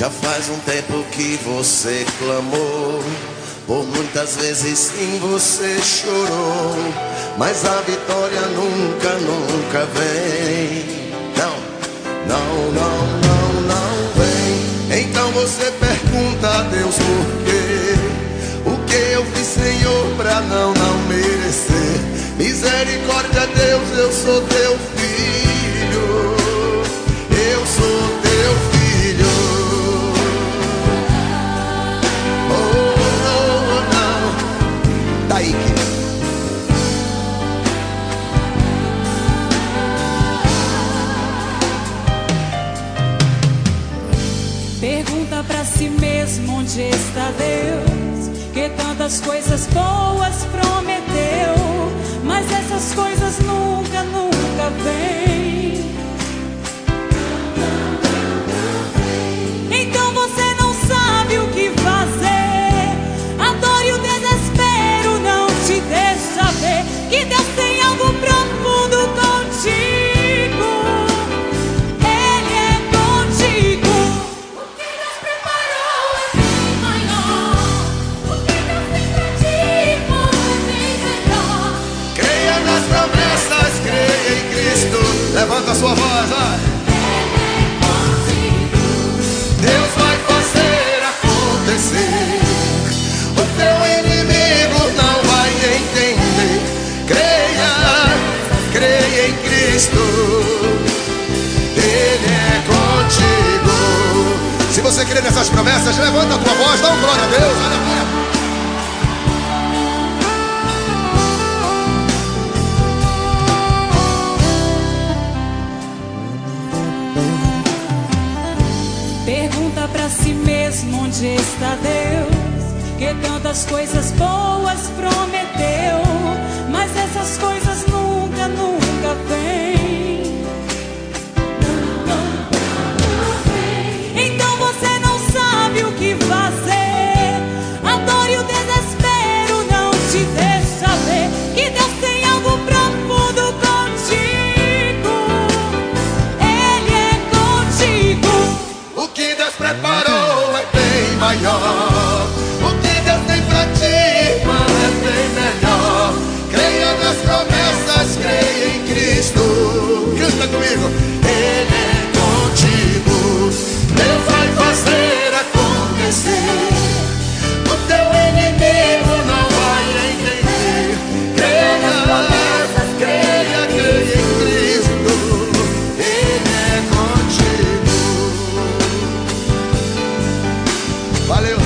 Já faz um tempo que você clamou. Por muitas vezes sim você chorou. Mas a vitória nunca, nunca vem. Não, não, não, não, não vem. Então você pergunta a Deus por quê? O que eu fiz, Senhor, pra não, não merecer? Misericórdia, Deus, eu sou teu filho. Pergunta pra si mesmo onde está Deus, que tantas coisas boas prometeu, mas essas coisas nunca, nunca vêm. Sua voz, vai. Deus vai fazer acontecer. O teu inimigo não vai entender. Creia, creia em Cristo. Ele é contigo. Se você crê nessas promessas, levanta a tua voz, dá um glória a Deus. Aleluia. Mesmo onde está Deus, que tantas coisas boas prometeu, mas essas coisas Valeu!